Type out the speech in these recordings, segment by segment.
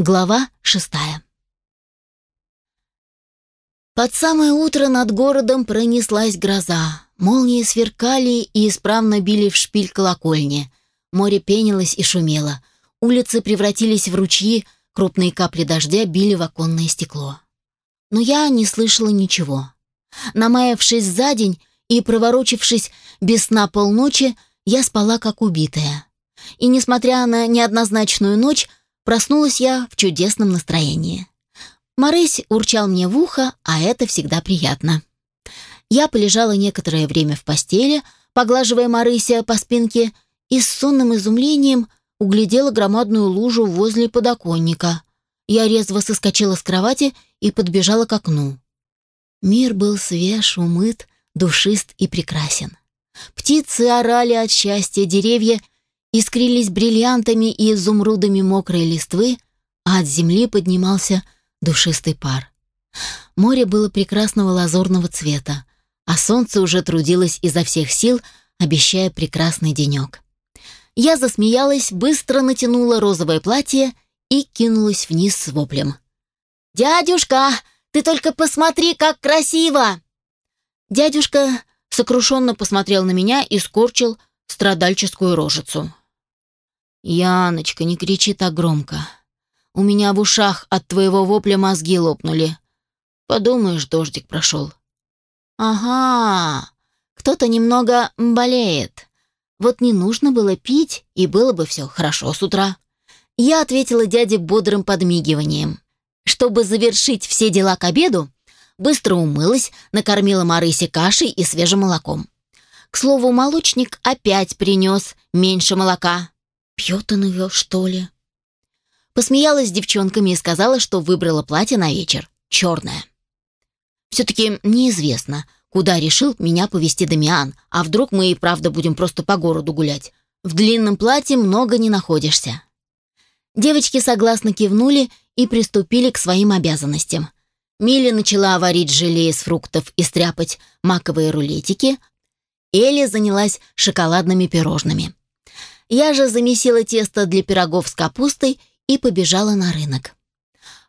Глава шестая. Под самое утро над городом пронеслась гроза. Молнии сверкали и исправно били в шпиль колокольни. Море пенилось и шумело. Улицы превратились в ручьи, крупные капли дождя били в оконное стекло. Но я не слышала ничего. Намаявшись за день и проворочившись без сна полночи, я спала как убитая. И, несмотря на неоднозначную ночь, Проснулась я в чудесном настроении. Морысь урчал мне в ухо, а это всегда приятно. Я полежала некоторое время в постели, поглаживая Марыся по спинке, и с сонным изумлением углядела громадную лужу возле подоконника. Я резво соскочила с кровати и подбежала к окну. Мир был свеж, умыт, душист и прекрасен. Птицы орали от счастья, деревья искрились бриллиантами и изумрудами мокрой листвы, а от земли поднимался душистый пар. Море было прекрасного лазурного цвета, а солнце уже трудилось изо всех сил, обещая прекрасный денек. Я засмеялась, быстро натянула розовое платье и кинулась вниз с воплем. «Дядюшка, ты только посмотри, как красиво!» Дядюшка сокрушенно посмотрел на меня и скорчил страдальческую рожицу. «Яночка, не кричи так громко. У меня в ушах от твоего вопля мозги лопнули. Подумаешь, дождик прошел». «Ага, кто-то немного болеет. Вот не нужно было пить, и было бы все хорошо с утра». Я ответила дяде бодрым подмигиванием. Чтобы завершить все дела к обеду, быстро умылась, накормила Марысе кашей и свежим молоком. К слову, молочник опять принес меньше молока. Пьет он ее, что ли? Посмеялась с девчонками и сказала, что выбрала платье на вечер. Черное. Все-таки неизвестно, куда решил меня повести Дамиан, а вдруг мы и правда будем просто по городу гулять. В длинном платье много не находишься. Девочки согласно кивнули и приступили к своим обязанностям. Милли начала варить желе из фруктов и стряпать маковые рулетики. Элли занялась шоколадными пирожными. Я же замесила тесто для пирогов с капустой и побежала на рынок.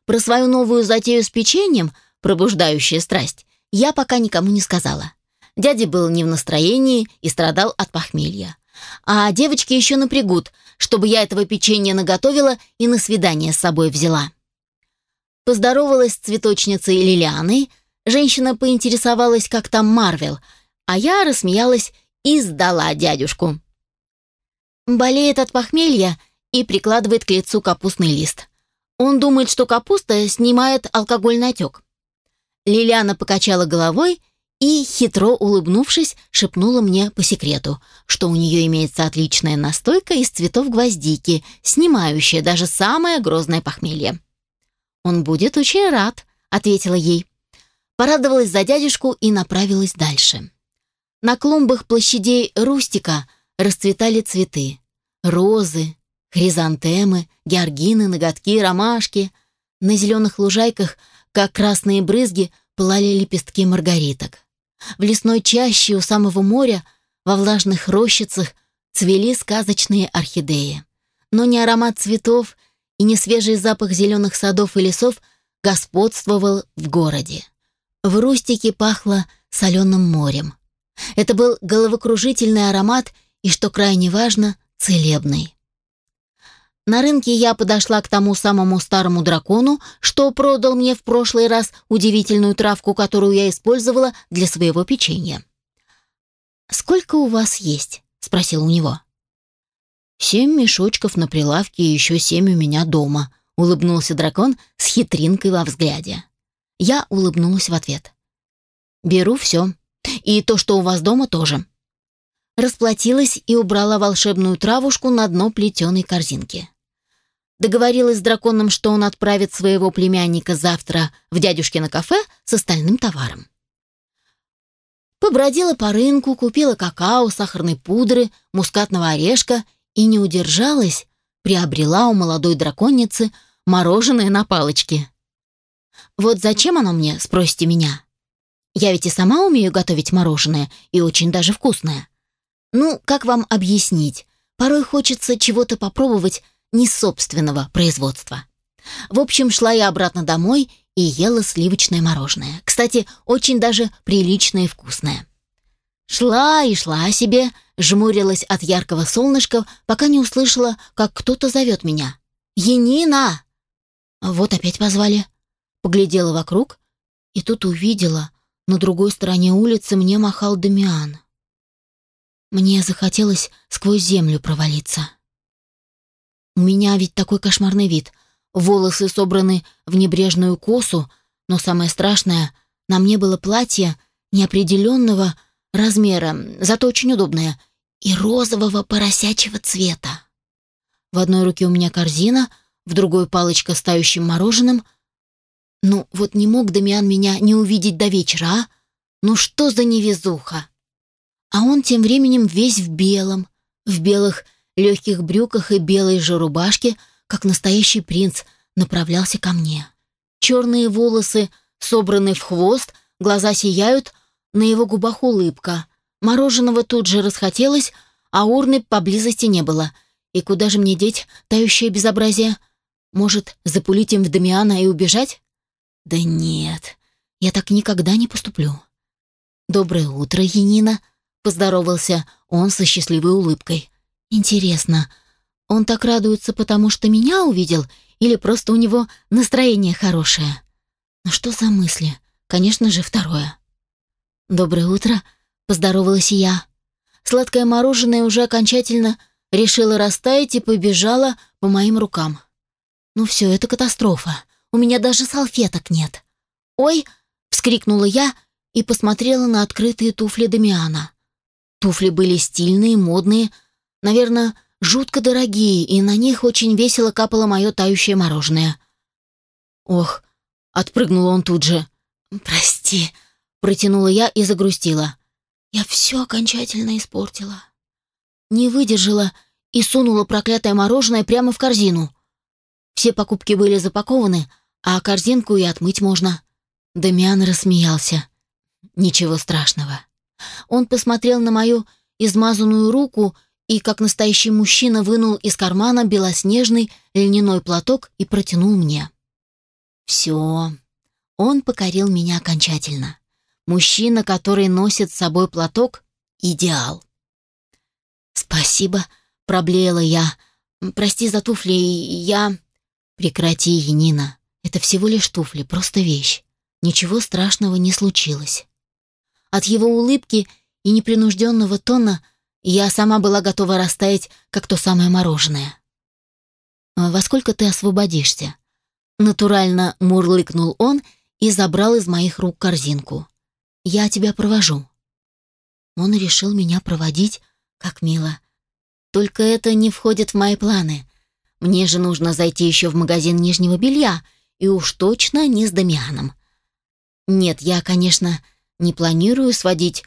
Про свою новую затею с печеньем, пробуждающая страсть, я пока никому не сказала. Дядя был не в настроении и страдал от похмелья. А девочки еще напрягут, чтобы я этого печенья наготовила и на свидание с собой взяла. Поздоровалась с цветочницей Лилианой, женщина поинтересовалась, как там Марвел, а я рассмеялась и сдала дядюшку. Болеет от похмелья и прикладывает к лицу капустный лист. Он думает, что капуста снимает алкогольный отек. Лилиана покачала головой и, хитро улыбнувшись, шепнула мне по секрету, что у нее имеется отличная настойка из цветов гвоздики, снимающая даже самое грозное похмелье. «Он будет очень рад», — ответила ей. Порадовалась за дядюшку и направилась дальше. На клумбах площадей Рустика расцветали цветы. Розы, хризантемы, георгины, ноготки, ромашки. На зеленых лужайках, как красные брызги, пылали лепестки маргариток. В лесной чаще у самого моря, во влажных рощицах, цвели сказочные орхидеи. Но не аромат цветов и не свежий запах зеленых садов и лесов господствовал в городе. В Рустике пахло соленым морем. Это был головокружительный аромат и, что крайне важно, целебный. На рынке я подошла к тому самому старому дракону, что продал мне в прошлый раз удивительную травку, которую я использовала для своего печенья. «Сколько у вас есть?» — спросил у него. «Семь мешочков на прилавке и еще семь у меня дома», — улыбнулся дракон с хитринкой во взгляде. Я улыбнулась в ответ. «Беру все. И то, что у вас дома, тоже расплатилась и убрала волшебную травушку на дно плетеной корзинки. Договорилась с драконом, что он отправит своего племянника завтра в дядюшкино кафе с остальным товаром. Побродила по рынку, купила какао, сахарной пудры, мускатного орешка и не удержалась, приобрела у молодой драконицы мороженое на палочке. «Вот зачем оно мне?» — спросите меня. Я ведь и сама умею готовить мороженое, и очень даже вкусное. Ну, как вам объяснить? Порой хочется чего-то попробовать не собственного производства. В общем, шла я обратно домой и ела сливочное мороженое. Кстати, очень даже приличное и вкусное. Шла и шла себе, жмурилась от яркого солнышка, пока не услышала, как кто-то зовет меня. «Енина!» Вот опять позвали. Поглядела вокруг и тут увидела, на другой стороне улицы мне махал Дамиан. Мне захотелось сквозь землю провалиться. У меня ведь такой кошмарный вид. Волосы собраны в небрежную косу, но самое страшное, на мне было платье неопределенного размера, зато очень удобное, и розового поросячьего цвета. В одной руке у меня корзина, в другой палочка с тающим мороженым. Ну, вот не мог Дамиан меня не увидеть до вечера, а? Ну что за невезуха? А он тем временем весь в белом, в белых легких брюках и белой же рубашке, как настоящий принц, направлялся ко мне. Черные волосы собраны в хвост, глаза сияют, на его губах улыбка. Мороженого тут же расхотелось, а урны поблизости не было. И куда же мне деть тающее безобразие? Может, запулить им в Дамиана и убежать? Да нет, я так никогда не поступлю. «Доброе утро, Енина», — поздоровался он со счастливой улыбкой. Интересно, он так радуется, потому что меня увидел, или просто у него настроение хорошее? Ну что за мысли? Конечно же, второе. «Доброе утро», — поздоровалась я. Сладкое мороженое уже окончательно решило растаять и побежало по моим рукам. Ну все, это катастрофа. У меня даже салфеток нет. «Ой!» — вскрикнула я и посмотрела на открытые туфли Дамиана. Туфли были стильные, модные, Наверное, жутко дорогие, и на них очень весело капало мое тающее мороженое. Ох, отпрыгнул он тут же. «Прости», — протянула я и загрустила. Я все окончательно испортила. Не выдержала и сунула проклятое мороженое прямо в корзину. Все покупки были запакованы, а корзинку и отмыть можно. Дамиан рассмеялся. Ничего страшного. Он посмотрел на мою измазанную руку и, как настоящий мужчина, вынул из кармана белоснежный льняной платок и протянул мне. Все. Он покорил меня окончательно. Мужчина, который носит с собой платок — идеал. «Спасибо», — проблеяла я. «Прости за туфли, я...» «Прекрати, Енина. Это всего лишь туфли, просто вещь. Ничего страшного не случилось». От его улыбки и непринужденного тона — я сама была готова растаять, как то самое мороженое. «А «Во сколько ты освободишься?» Натурально мурлыкнул он и забрал из моих рук корзинку. «Я тебя провожу». Он решил меня проводить, как мило. Только это не входит в мои планы. Мне же нужно зайти еще в магазин нижнего белья, и уж точно не с Дамианом. Нет, я, конечно, не планирую сводить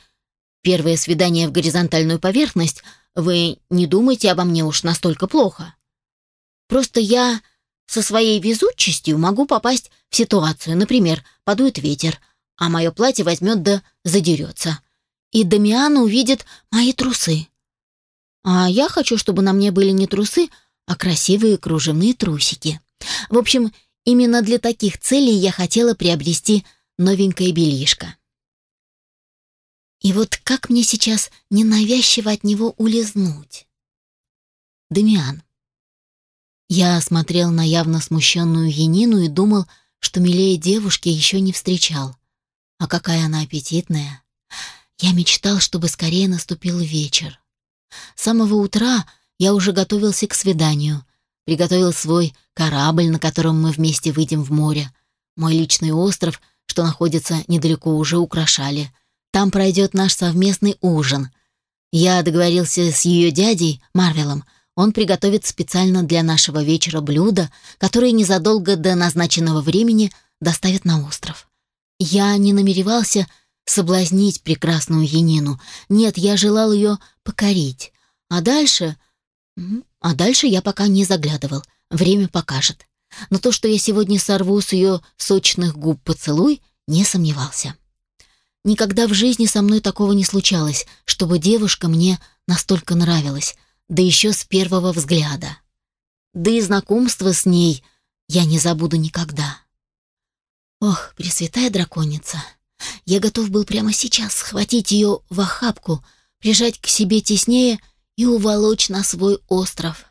Первое свидание в горизонтальную поверхность, вы не думайте обо мне уж настолько плохо. Просто я со своей везучестью могу попасть в ситуацию, например, подует ветер, а мое платье возьмет да задерется. И Дамиан увидит мои трусы. А я хочу, чтобы на мне были не трусы, а красивые кружевные трусики. В общем, именно для таких целей я хотела приобрести новенькое бельишко. И вот как мне сейчас ненавязчиво от него улизнуть? Демиан. Я смотрел на явно смущенную Енину и думал, что милее девушки еще не встречал. А какая она аппетитная. Я мечтал, чтобы скорее наступил вечер. С самого утра я уже готовился к свиданию. Приготовил свой корабль, на котором мы вместе выйдем в море. Мой личный остров, что находится недалеко, уже украшали — там пройдет наш совместный ужин. Я договорился с ее дядей, Марвелом. Он приготовит специально для нашего вечера блюдо, которое незадолго до назначенного времени доставят на остров. Я не намеревался соблазнить прекрасную Енину. Нет, я желал ее покорить. А дальше... А дальше я пока не заглядывал. Время покажет. Но то, что я сегодня сорву с ее сочных губ поцелуй, не сомневался. Никогда в жизни со мной такого не случалось, чтобы девушка мне настолько нравилась, да еще с первого взгляда. Да и знакомство с ней я не забуду никогда. Ох, пресвятая драконица, я готов был прямо сейчас схватить ее в охапку, прижать к себе теснее и уволочь на свой остров.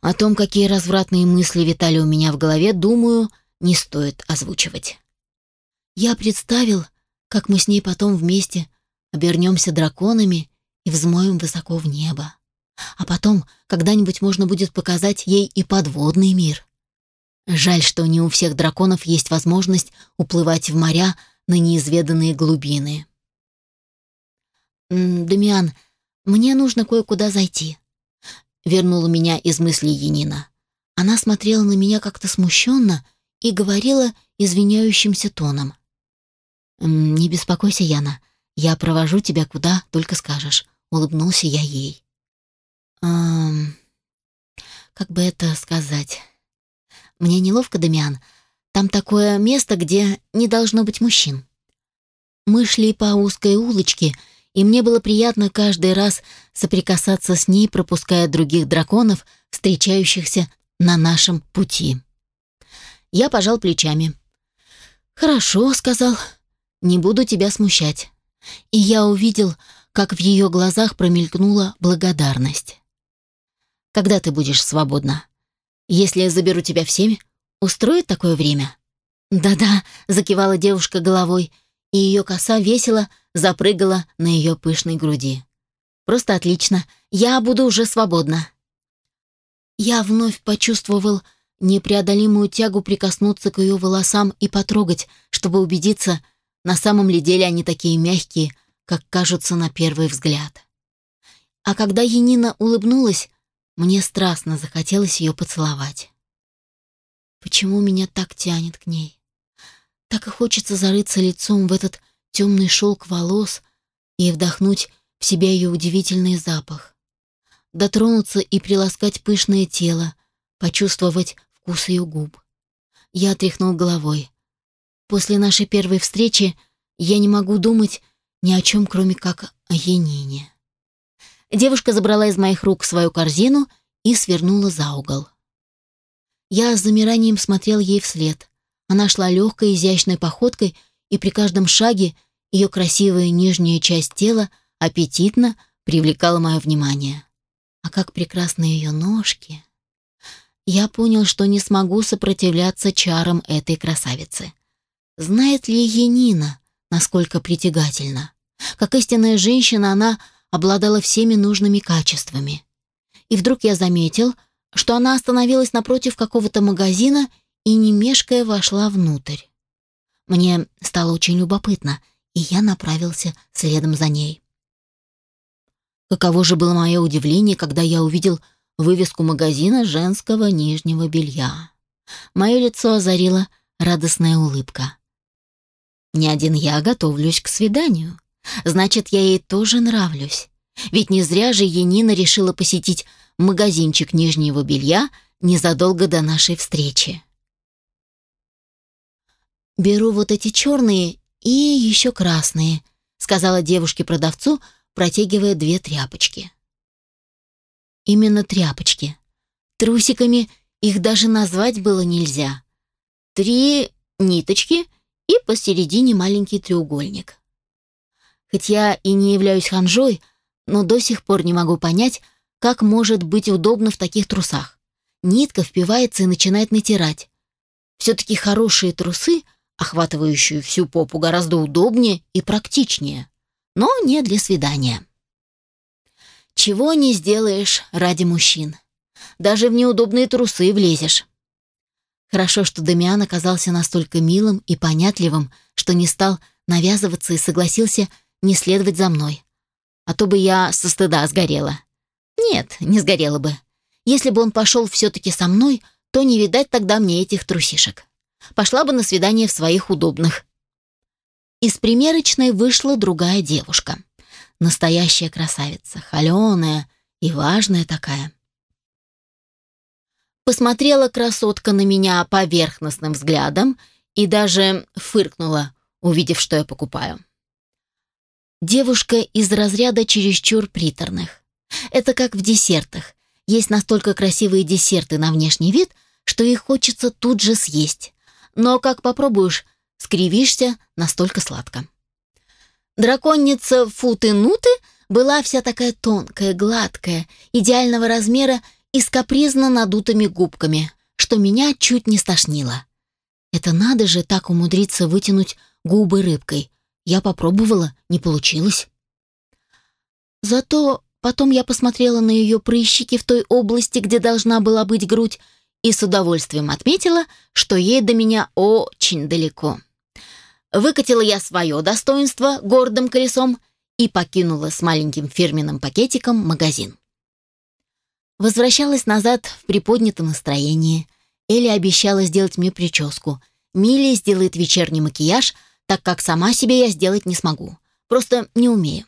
О том, какие развратные мысли витали у меня в голове, думаю, не стоит озвучивать. Я представил, как мы с ней потом вместе обернемся драконами и взмоем высоко в небо. А потом когда-нибудь можно будет показать ей и подводный мир. Жаль, что не у всех драконов есть возможность уплывать в моря на неизведанные глубины. «Дамиан, мне нужно кое-куда зайти», — вернула меня из мыслей Янина. Она смотрела на меня как-то смущенно и говорила извиняющимся тоном. «Не беспокойся, Яна, я провожу тебя куда только скажешь», — улыбнулся я ей. «Эм, как бы это сказать? Мне неловко, Дамиан. Там такое место, где не должно быть мужчин». Мы шли по узкой улочке, и мне было приятно каждый раз соприкасаться с ней, пропуская других драконов, встречающихся на нашем пути. Я пожал плечами. «Хорошо», — сказал, — «не буду тебя смущать». И я увидел, как в ее глазах промелькнула благодарность. «Когда ты будешь свободна? Если я заберу тебя в семь, устроит такое время?» «Да-да», — закивала девушка головой, и ее коса весело запрыгала на ее пышной груди. «Просто отлично. Я буду уже свободна». Я вновь почувствовал непреодолимую тягу прикоснуться к ее волосам и потрогать, чтобы убедиться, на самом ли деле они такие мягкие, как кажутся на первый взгляд. А когда Енина улыбнулась, мне страстно захотелось ее поцеловать. Почему меня так тянет к ней? Так и хочется зарыться лицом в этот темный шелк волос и вдохнуть в себя ее удивительный запах. Дотронуться и приласкать пышное тело, почувствовать вкус ее губ. Я тряхнул головой. После нашей первой встречи я не могу думать ни о чем, кроме как о Янине. Девушка забрала из моих рук свою корзину и свернула за угол. Я с замиранием смотрел ей вслед. Она шла легкой, изящной походкой, и при каждом шаге ее красивая нижняя часть тела аппетитно привлекала мое внимание. А как прекрасны ее ножки! Я понял, что не смогу сопротивляться чарам этой красавицы. Знает ли Енина, насколько притягательна? Как истинная женщина, она обладала всеми нужными качествами. И вдруг я заметил, что она остановилась напротив какого-то магазина и, не мешкая, вошла внутрь. Мне стало очень любопытно, и я направился следом за ней. Каково же было мое удивление, когда я увидел вывеску магазина женского нижнего белья. Мое лицо озарила радостная улыбка. Не один я готовлюсь к свиданию. Значит, я ей тоже нравлюсь. Ведь не зря же Енина решила посетить магазинчик нижнего белья незадолго до нашей встречи. «Беру вот эти черные и еще красные», сказала девушке-продавцу, протягивая две тряпочки. Именно тряпочки. Трусиками их даже назвать было нельзя. Три ниточки и посередине маленький треугольник. Хоть я и не являюсь ханжой, но до сих пор не могу понять, как может быть удобно в таких трусах. Нитка впивается и начинает натирать. Все-таки хорошие трусы, охватывающие всю попу, гораздо удобнее и практичнее. Но не для свидания. Чего не сделаешь ради мужчин. Даже в неудобные трусы влезешь. Хорошо, что Дамиан оказался настолько милым и понятливым, что не стал навязываться и согласился не следовать за мной. А то бы я со стыда сгорела. Нет, не сгорела бы. Если бы он пошел все-таки со мной, то не видать тогда мне этих трусишек. Пошла бы на свидание в своих удобных. Из примерочной вышла другая девушка. Настоящая красавица, холеная и важная такая. Посмотрела красотка на меня поверхностным взглядом и даже фыркнула, увидев, что я покупаю. Девушка из разряда чересчур приторных. Это как в десертах. Есть настолько красивые десерты на внешний вид, что их хочется тут же съесть. Но как попробуешь, скривишься, настолько сладко. Драконница Футы-Нуты была вся такая тонкая, гладкая, идеального размера и с капризно надутыми губками, что меня чуть не стошнило. Это надо же так умудриться вытянуть губы рыбкой. Я попробовала, не получилось. Зато потом я посмотрела на ее прыщики в той области, где должна была быть грудь, и с удовольствием отметила, что ей до меня очень далеко. Выкатила я свое достоинство гордым колесом и покинула с маленьким фирменным пакетиком магазин. Возвращалась назад в приподнятом настроении. Элли обещала сделать мне прическу. Милли сделает вечерний макияж, так как сама себе я сделать не смогу. Просто не умею.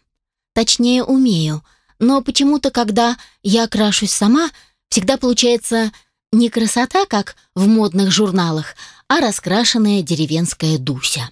Точнее, умею. Но почему-то, когда я крашусь сама, всегда получается не красота, как в модных журналах, а раскрашенная деревенская Дуся.